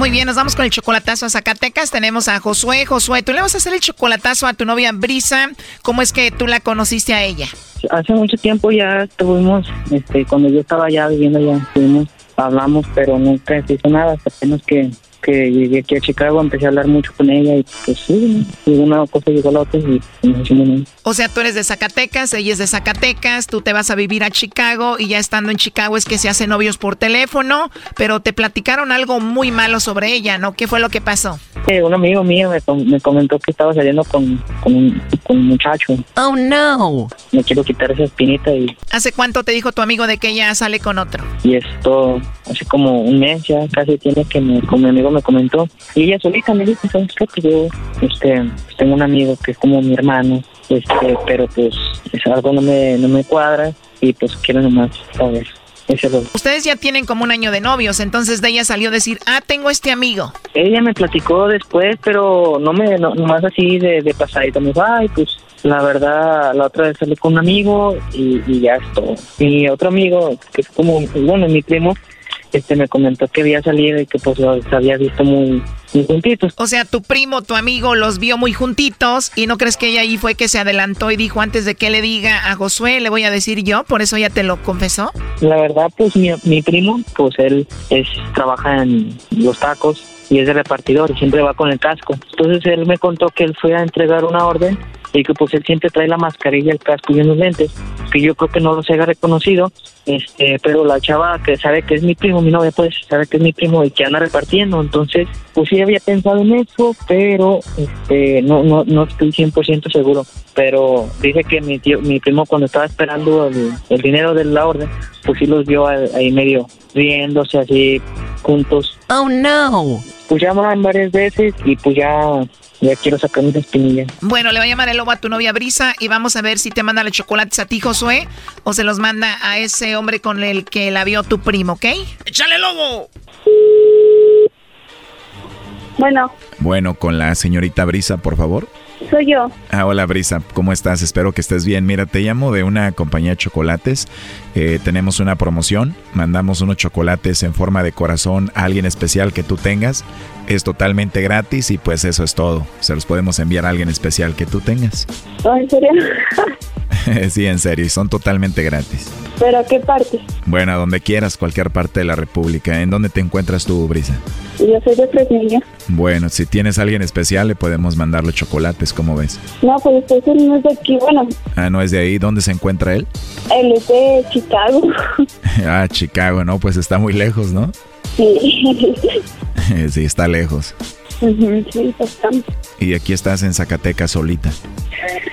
Muy bien, nos vamos con el chocolatazo a Zacatecas. Tenemos a Josué. Josué, tú le vas a hacer el chocolatazo a tu novia Brisa. ¿Cómo es que tú la conociste a ella? Hace mucho tiempo ya estuvimos, este, cuando yo estaba ya viviendo ya, estuvimos, hablamos, pero nunca se hizo nada, hasta apenas que que llegué aquí a Chicago, empecé a hablar mucho con ella y pues sí, una cosa llegó a la otra y nos hicimos O sea, tú eres de Zacatecas, ella es de Zacatecas, tú te vas a vivir a Chicago y ya estando en Chicago es que se hacen novios por teléfono, pero te platicaron algo muy malo sobre ella, ¿no? ¿Qué fue lo que pasó? Eh, un amigo mío me, comentó que estaba saliendo con, con, un, con un muchacho. Oh, no. Me quiero quitar esa espinita y... ¿Hace cuánto te dijo tu amigo de que ella sale con otro? Y esto, hace como un mes ya casi tiene que me, con mi amigo me comentó. Y ella solita me dijo, ¿sabes qué? Pues yo este, tengo un amigo que es como mi hermano, este, pero pues es algo no me, no me cuadra y pues quiero nomás saber. Ustedes ya tienen como un año de novios, entonces de ella salió a decir, ah, tengo este amigo. Ella me platicó después, pero no me, no, nomás así de, de pasadita, me dijo, ay, pues la verdad, la otra vez salí con un amigo y, y ya es todo. Mi otro amigo, que es como, bueno, mi primo, este me comentó que había salido y que pues los había visto muy, juntitos. O sea, tu primo, tu amigo los vio muy juntitos y no crees que ella ahí fue que se adelantó y dijo antes de que le diga a Josué, le voy a decir yo, por eso ya te lo confesó. La verdad, pues mi, mi primo, pues él es trabaja en los tacos y es de repartidor y siempre va con el casco. Entonces él me contó que él fue a entregar una orden y que pues él siempre trae la mascarilla, el casco y unos lentes, que yo creo que no los haya reconocido, este, pero la chava que sabe que es mi primo, mi novia pues sabe que es mi primo y que anda repartiendo, entonces pues sí había pensado en eso, pero este, no, no, no estoy 100% seguro, pero dice que mi tío, mi primo cuando estaba esperando el, el dinero de la orden, pues sí los vio ahí medio riéndose así juntos. Oh no. Pues llamaban varias veces y pues ya ya quiero sacar una espinilla. Bueno, le va a llamar el lobo a tu novia Brisa y vamos a ver si te manda los chocolates a ti, Josué, o se los manda a ese hombre con el que la vio tu primo, ¿ok? ¡Échale, lobo! Bueno. Bueno, con la señorita Brisa, por favor. Soy yo. Ah, hola Brisa, ¿cómo estás? Espero que estés bien. Mira, te llamo de una compañía de chocolates. Eh, tenemos una promoción. Mandamos unos chocolates en forma de corazón a alguien especial que tú tengas. Es totalmente gratis y pues eso es todo. Se los podemos enviar a alguien especial que tú tengas. ¿En serio? sí, en serio, y son totalmente gratis. ¿Pero a qué parte? Bueno, a donde quieras, cualquier parte de la República. ¿En dónde te encuentras tú, Brisa? Yo soy de Fresnillo. Bueno, si tienes a alguien especial, le podemos mandarle chocolates, ¿cómo ves? No, pues este no es de aquí, bueno. Ah, ¿no es de ahí? ¿Dónde se encuentra él? Él es de Chicago. ah, Chicago, no, pues está muy lejos, ¿no? Sí. sí, está lejos. sí, bastante. ¿Y aquí estás en Zacatecas solita?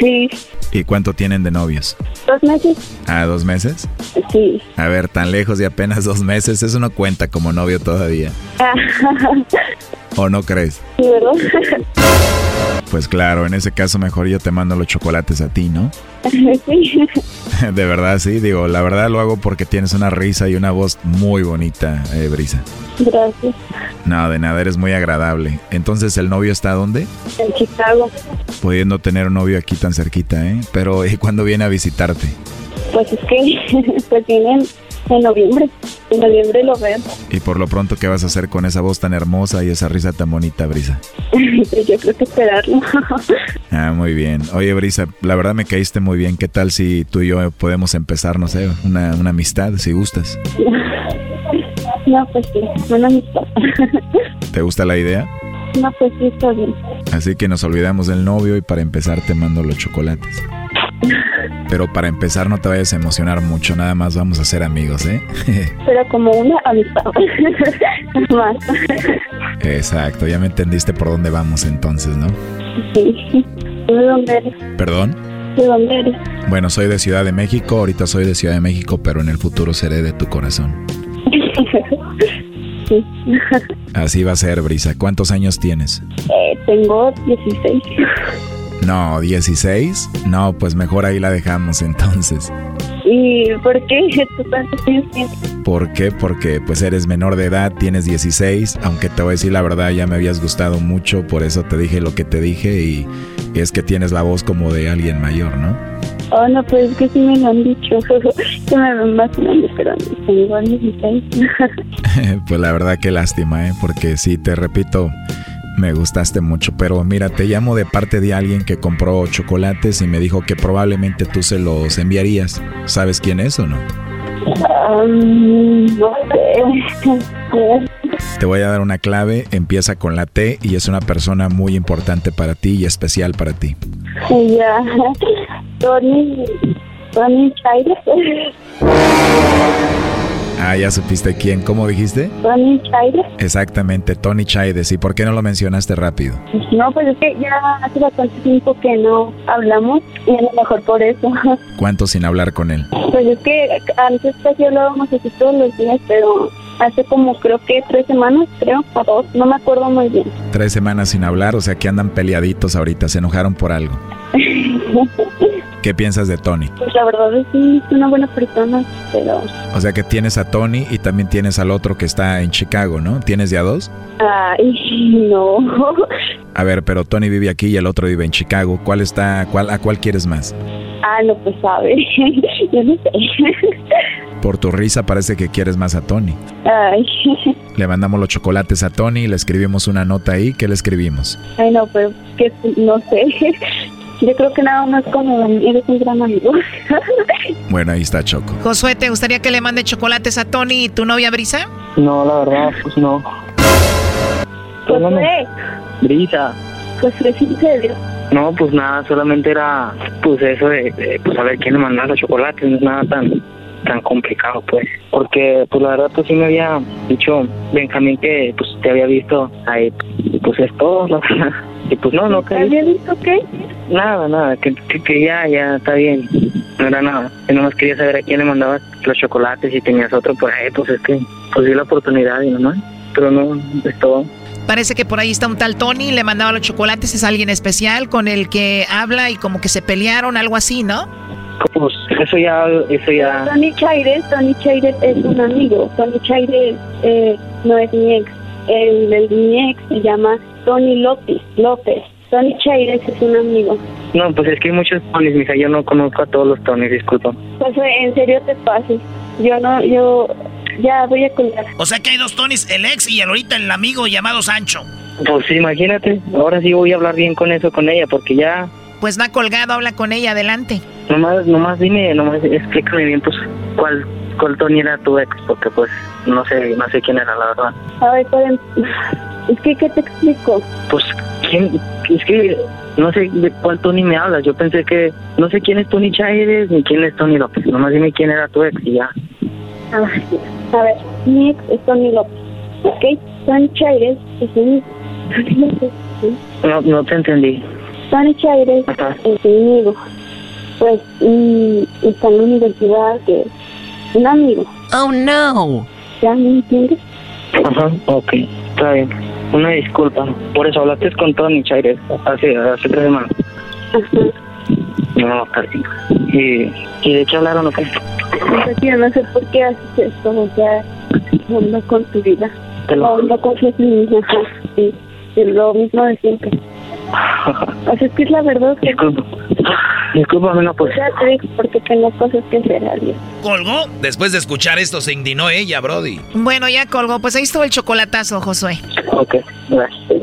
Sí. ¿Y cuánto tienen de novios? Dos meses. ¿Ah, dos meses? Sí. A ver, tan lejos y apenas dos meses, eso no cuenta como novio todavía. ¿O no crees? Sí, ¿verdad? Pues claro, en ese caso mejor yo te mando los chocolates a ti, ¿no? Sí. De verdad, sí, digo, la verdad lo hago porque tienes una risa y una voz muy bonita, eh, Brisa. Gracias. No, de nada, eres muy agradable. Entonces, ¿el novio está dónde? En Chicago. Pudiendo tener un novio aquí tan cerquita, ¿eh? Pero, ¿y cuándo viene a visitarte? Pues es que, pues vienen en noviembre. En noviembre lo veo. ¿Y por lo pronto qué vas a hacer con esa voz tan hermosa y esa risa tan bonita, Brisa? Yo creo que esperarlo. ah, muy bien. Oye, Brisa, la verdad me caíste muy bien. ¿Qué tal si tú y yo podemos empezar, no sé, una, una amistad, si gustas? No, pues sí, una amistad. ¿Te gusta la idea? No, pues sí, está bien. Así que nos olvidamos del novio y para empezar te mando los chocolates. Pero para empezar no te vayas a emocionar mucho, nada más vamos a ser amigos, ¿eh? Pero como una amistad. más. Exacto, ya me entendiste por dónde vamos entonces, ¿no? Sí. ¿De dónde eres? ¿Perdón? ¿De dónde eres? Bueno, soy de Ciudad de México, ahorita soy de Ciudad de México, pero en el futuro seré de tu corazón. sí. Así va a ser, Brisa. ¿Cuántos años tienes? Eh, tengo 16. No, 16. No, pues mejor ahí la dejamos entonces. ¿Y por qué? ¿Tú cuántos años tienes? ¿Por qué? Porque pues eres menor de edad, tienes 16, aunque te voy a decir la verdad, ya me habías gustado mucho, por eso te dije lo que te dije y es que tienes la voz como de alguien mayor, ¿no? Oh, no, pues es que sí me lo han dicho. que me ven más grande, pero tengo 16. pues la verdad que lástima, ¿eh? Porque sí, te repito, me gustaste mucho, pero mira, te llamo de parte de alguien que compró chocolates y me dijo que probablemente tú se los enviarías. ¿Sabes quién es o no? Um, no sé. Te voy a dar una clave, empieza con la T y es una persona muy importante para ti y especial para ti. Ya, Tony, Tony. Ah, ya supiste quién. ¿Cómo dijiste? Tony Chaide. Exactamente, Tony Chaides. ¿Y por qué no lo mencionaste rápido? No, pues es que ya hace bastante tiempo que no hablamos y a lo mejor por eso. ¿Cuánto sin hablar con él? Pues es que antes casi hablábamos así todos los días, pero hace como creo que tres semanas, creo, o dos, no me acuerdo muy bien. Tres semanas sin hablar, o sea que andan peleaditos ahorita, se enojaron por algo. ¿Qué piensas de Tony? Pues la verdad es que es una buena persona, pero... O sea que tienes a Tony y también tienes al otro que está en Chicago, ¿no? ¿Tienes ya dos? Ay, no. A ver, pero Tony vive aquí y el otro vive en Chicago. ¿Cuál está, cuál, a cuál quieres más? Ah, no, pues sabe. Yo no sé. Por tu risa parece que quieres más a Tony. Ay. Le mandamos los chocolates a Tony, le escribimos una nota ahí. ¿Qué le escribimos? Ay, no, pero que no sé. Yo creo que nada más como eres un gran amigo. bueno, ahí está Choco. Josué, ¿te gustaría que le mande chocolates a Tony y tu novia Brisa? No, la verdad, pues no. Josué. Brisa. Josué, ¿sí serio? No, pues nada, solamente era pues eso de, de pues saber quién le mandaba los chocolates, no es nada tan tan complicado pues porque pues la verdad pues sí me había dicho Benjamín que pues te había visto ahí pues es todo ¿no? y pues no no ¿Te había visto qué? Nada nada que, que, ya ya está bien no era nada yo nomás quería saber a quién le mandabas los chocolates y tenías otro por ahí pues es que pues di la oportunidad y nomás pero no es todo Parece que por ahí está un tal Tony, le mandaba los chocolates, es alguien especial con el que habla y como que se pelearon, algo así, ¿no? Pues eso ya, eso ya. Tony Chaires, Tony Chaires es un amigo. Tony Chaires eh, no es mi ex. El, el mi ex se llama Tony López. López. Tony Chaires es un amigo. No, pues es que hay muchos Tonys, mija. Yo no conozco a todos los Tonys, disculpa. Pues en serio te pases. Yo no, yo ya voy a colgar. O sea que hay dos Tonys, el ex y el ahorita el amigo llamado Sancho. Pues imagínate, ahora sí voy a hablar bien con eso con ella, porque ya... Pues ha colgado, habla con ella, adelante. Nomás, nomás dime, nomás explícame bien, pues, cuál, cuál Tony era tu ex, porque pues, no sé, no sé quién era, la verdad. A ver, pueden... Es que, ¿qué te explico? Pues, ¿quién? Es que no sé de cuál Tony me hablas. Yo pensé que no sé quién es Tony Chaires ni quién es Tony López. Nomás dime quién era tu ex y ya. A ver, mi ex es Tony López, ¿ok? Tony Chaires es un... Tony López, ¿sí? No, no te entendí. Tony Chaires Ajá. es mi amigo. Pues mm, está en la universidad, que es un amigo. Oh no. ¿Ya me entiendes? Ajá, ok, está bien. Una disculpa. Por eso hablaste con Tony Chaires hace, hace tres semanas. No, casi. ¿Y, ¿Y de qué hablaron o qué? Pues, tío, no sé por qué haces esto, o sea, onda con tu vida. Onda con tu niña, ajá, sí. Es lo mismo de siempre. O sea, es que es la verdad. Disculpa. Discúlpame, no, pues. Ya te digo, porque tengo cosas que hacer, adiós. ¿Colgó? Después de escuchar esto se indignó ella, Brody. Bueno, ya colgó. Pues ahí estuvo el chocolatazo, Josué. Ok, gracias.